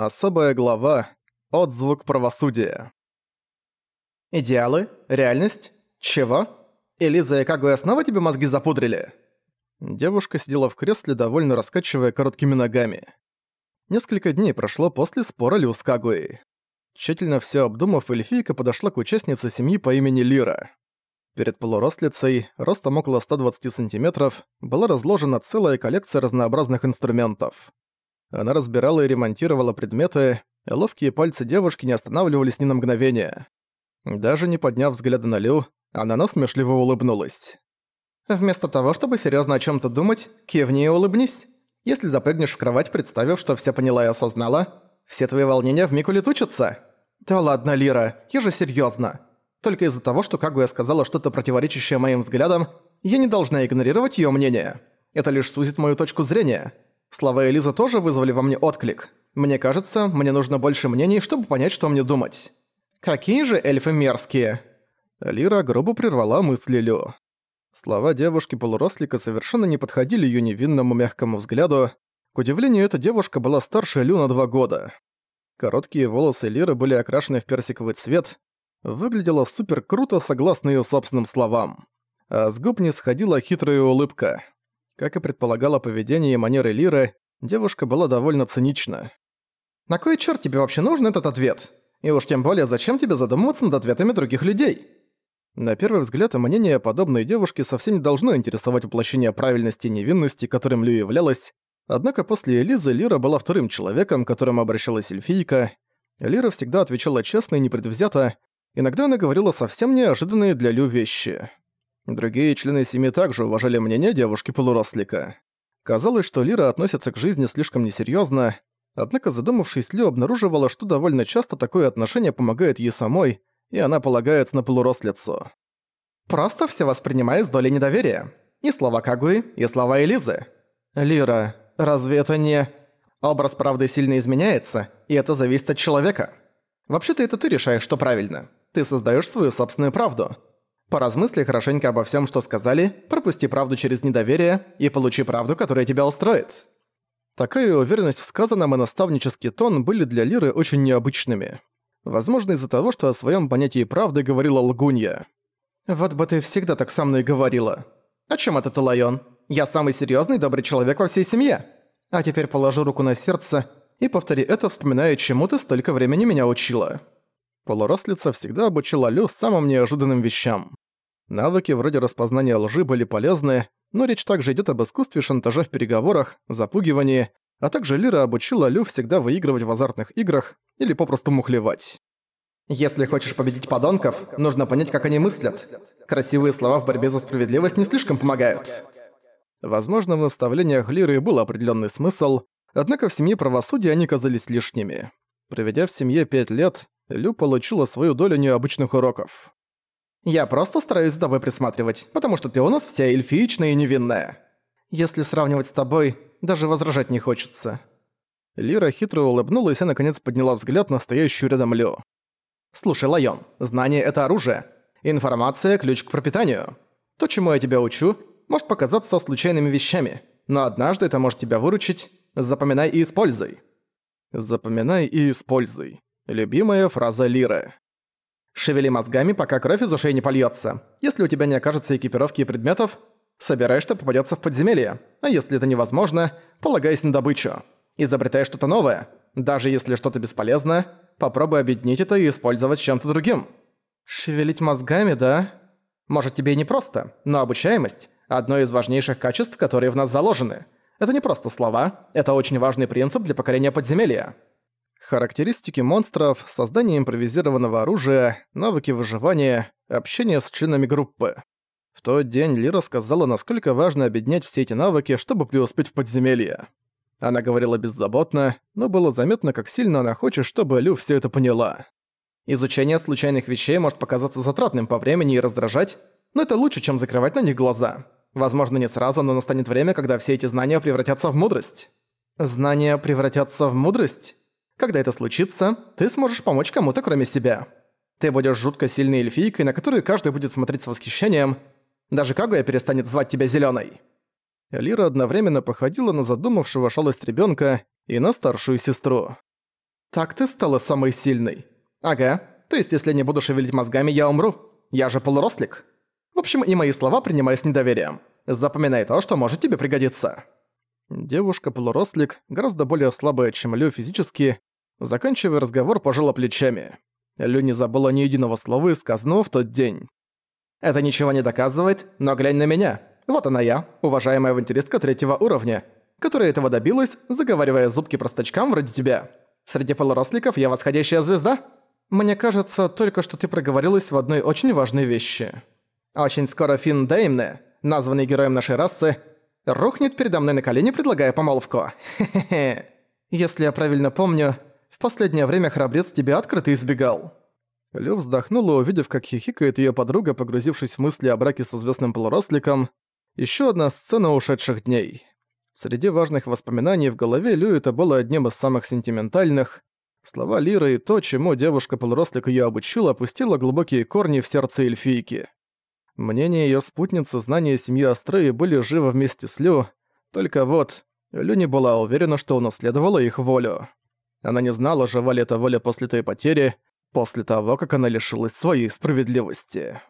Особая глава. Отзвук правосудия. Идеалы? Реальность? Чего? Элиза и Кагуя снова тебе мозги запудрили? Девушка сидела в кресле, довольно раскачивая короткими ногами. Несколько дней прошло после спора Лю с Кагуей. Тщательно все обдумав, эльфийка подошла к участнице семьи по имени Лира. Перед полурослицей, ростом около 120 сантиметров, была разложена целая коллекция разнообразных инструментов. Она разбирала и ремонтировала предметы, а ловкие пальцы девушки не останавливались ни на мгновение. Даже не подняв взгляда на Лю, она насмешливо улыбнулась. «Вместо того, чтобы серьезно о чем то думать, кивни и улыбнись. Если запрыгнешь в кровать, представив, что все поняла и осознала, все твои волнения вмиг улетучатся. Да ладно, Лира, я же серьезно. Только из-за того, что Кагуя сказала что-то противоречащее моим взглядам, я не должна игнорировать ее мнение. Это лишь сузит мою точку зрения. Слова Элизы тоже вызвали во мне отклик. Мне кажется, мне нужно больше мнений, чтобы понять, что мне думать. Какие же эльфы мерзкие!» Лира грубо прервала мысли Лю. Слова девушки-полурослика совершенно не подходили её невинному мягкому взгляду. К удивлению, эта девушка была старше Лю на два года. Короткие волосы Лиры были окрашены в персиковый цвет. Выглядела супер круто, согласно её собственным словам. А с губ не сходила хитрая улыбка. Как и предполагало поведение и манеры Лиры, девушка была довольно цинична. «На кой черт тебе вообще нужен этот ответ? И уж тем более, зачем тебе задумываться над ответами других людей?» На первый взгляд, мнение подобной девушки совсем не должно интересовать воплощение правильности и невинности, которым Лю являлась, однако после Элизы Лира была вторым человеком, к которому обращалась эльфийка. Лира всегда отвечала честно и непредвзято, иногда она говорила совсем неожиданные для Лю вещи. Другие члены семьи также уважали мнение девушки-полурослика. Казалось, что Лира относится к жизни слишком несерьёзно, однако задумавшись, Лю обнаруживала, что довольно часто такое отношение помогает ей самой, и она полагается на полурослицу. «Просто все воспринимай с долей недоверия. И слова Кагуи, и слова Элизы. Лира, разве это не...» Образ правды сильно изменяется, и это зависит от человека. Вообще-то это ты решаешь, что правильно. Ты создаешь свою собственную правду. Поразмысли хорошенько обо всем, что сказали, пропусти правду через недоверие и получи правду, которая тебя устроит. Такая уверенность в сказанном и наставнический тон были для Лиры очень необычными. Возможно, из-за того, что о своем понятии правды говорила лгунья. «Вот бы ты всегда так со мной говорила. О чем это ты, Лайон? Я самый серьезный добрый человек во всей семье. А теперь положу руку на сердце и повтори это, вспоминая, чему ты столько времени меня учила». Полурослица всегда обучила Лю самым неожиданным вещам. Навыки вроде распознания лжи были полезны, но речь также идет об искусстве шантажа в переговорах, запугивании, а также Лира обучила Лю всегда выигрывать в азартных играх или попросту мухлевать. «Если хочешь победить подонков, нужно понять, как они мыслят. Красивые слова в борьбе за справедливость не слишком помогают». Возможно, в наставлениях Лиры был определенный смысл, однако в семье правосудия они казались лишними. Проведя в семье пять лет, Лю получила свою долю необычных уроков. «Я просто стараюсь за тобой присматривать, потому что ты у нас вся эльфиичная и невинная. Если сравнивать с тобой, даже возражать не хочется». Лира хитро улыбнулась и наконец подняла взгляд на стоящую рядом Лю. «Слушай, Лайон, знание — это оружие. Информация — ключ к пропитанию. То, чему я тебя учу, может показаться случайными вещами, но однажды это может тебя выручить. Запоминай и используй». «Запоминай и используй». Любимая фраза Лиры. «Шевели мозгами, пока кровь из ушей не польётся. Если у тебя не окажется экипировки и предметов, собирай, что попадётся в подземелье. А если это невозможно, полагайся на добычу. Изобретай что-то новое. Даже если что-то бесполезно, попробуй объединить это и использовать чем-то другим. Шевелить мозгами, да? Может, тебе и не просто, но обучаемость – одно из важнейших качеств, которые в нас заложены. Это не просто слова, это очень важный принцип для покорения подземелья. Характеристики монстров, создание импровизированного оружия, навыки выживания, общение с членами группы. В тот день Лира сказала, насколько важно объединять все эти навыки, чтобы преуспеть в подземелье. Она говорила беззаботно, но было заметно, как сильно она хочет, чтобы Лю все это поняла. Изучение случайных вещей может показаться затратным по времени и раздражать, но это лучше, чем закрывать на них глаза. Возможно, не сразу, но настанет время, когда все эти знания превратятся в мудрость. Знания превратятся в мудрость? Когда это случится, ты сможешь помочь кому-то кроме себя. Ты будешь жутко сильной эльфийкой, на которую каждый будет смотреть с восхищением. Даже Кагуя перестанет звать тебя зелёной. Лира одновременно походила на задумавшего шалость ребёнка и на старшую сестру. «Так ты стала самой сильной?» «Ага. То есть, если не буду шевелить мозгами, я умру. Я же полурослик. В общем, и мои слова принимай с недоверием. Запоминай то, что может тебе пригодиться». Девушка-полурослик, гораздо более слабая, чем Лю физически, заканчивая разговор, пожала плечами. Лю не забыла ни единого слова, сказанного в тот день. «Это ничего не доказывает, но глянь на меня. Вот она я, уважаемая авантюристка третьего уровня, которая этого добилась, заговаривая зубки простачкам вроде тебя. Среди полуросликов я восходящая звезда. Мне кажется, только что ты проговорилась в одной очень важной вещи. Очень скоро Финн Деймне, названный героем нашей расы, рухнет передо мной на колени, предлагая помолвку. Хе-хе-хе. Если я правильно помню, в последнее время храбрец тебя открыто избегал». Лю вздохнула, увидев, как хихикает ее подруга, погрузившись в мысли о браке со звездным полуросликом. Еще одна сцена ушедших дней. Среди важных воспоминаний в голове Лю это было одним из самых сентиментальных. Слова Лиры и то, чему девушка-полурослик ее обучила, опустила глубокие корни в сердце эльфийки. Мнения ее спутницы, знания семьи Астреи были живы вместе с Лю, только вот Лю не была уверена, что унаследовала их волю. Она не знала, жива ли эта воля после той потери, после того, как она лишилась своей справедливости.